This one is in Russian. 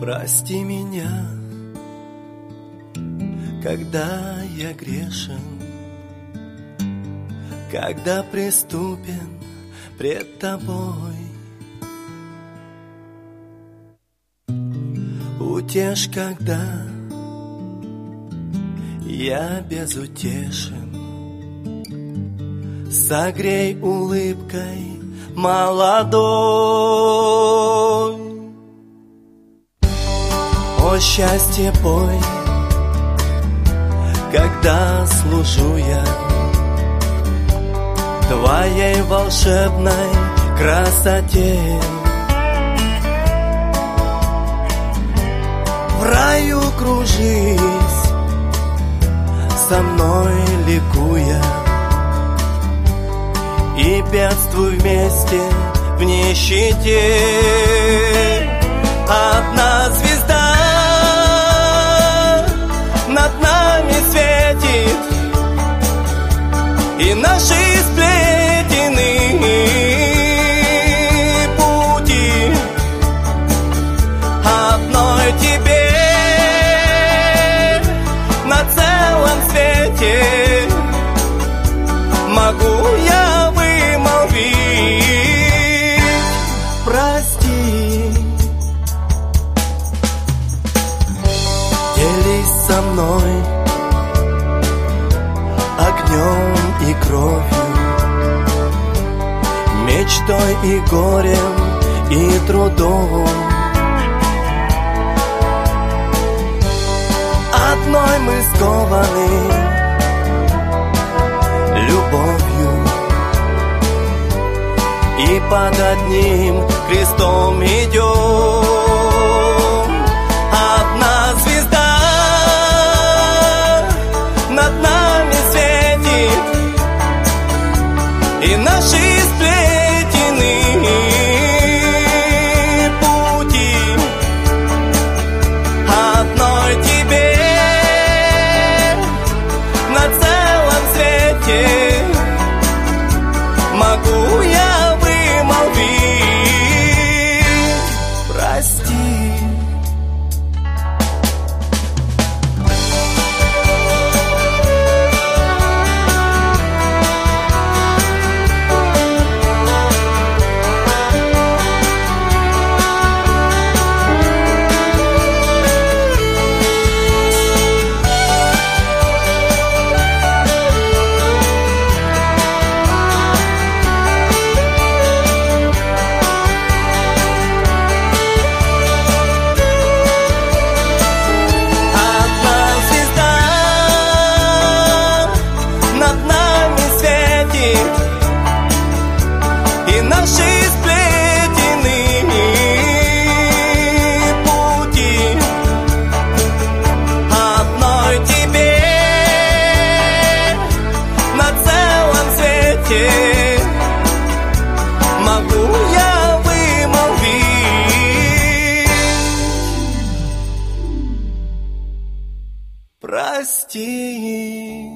Прости меня, когда я грешен, когда преступен пред тобой. Утешь, когда я безутешен, согрей улыбкой молодой. О, счастье пой, когда служу я Твоей волшебной красоте. В раю кружись, со мной ликуя, И бедствуй вместе в нищете. Одна звезда и кровью, мечтой и горем и трудом. Одной мы скованы любовью и под одним крестом идем. И наши свете могу я вымолвить прости.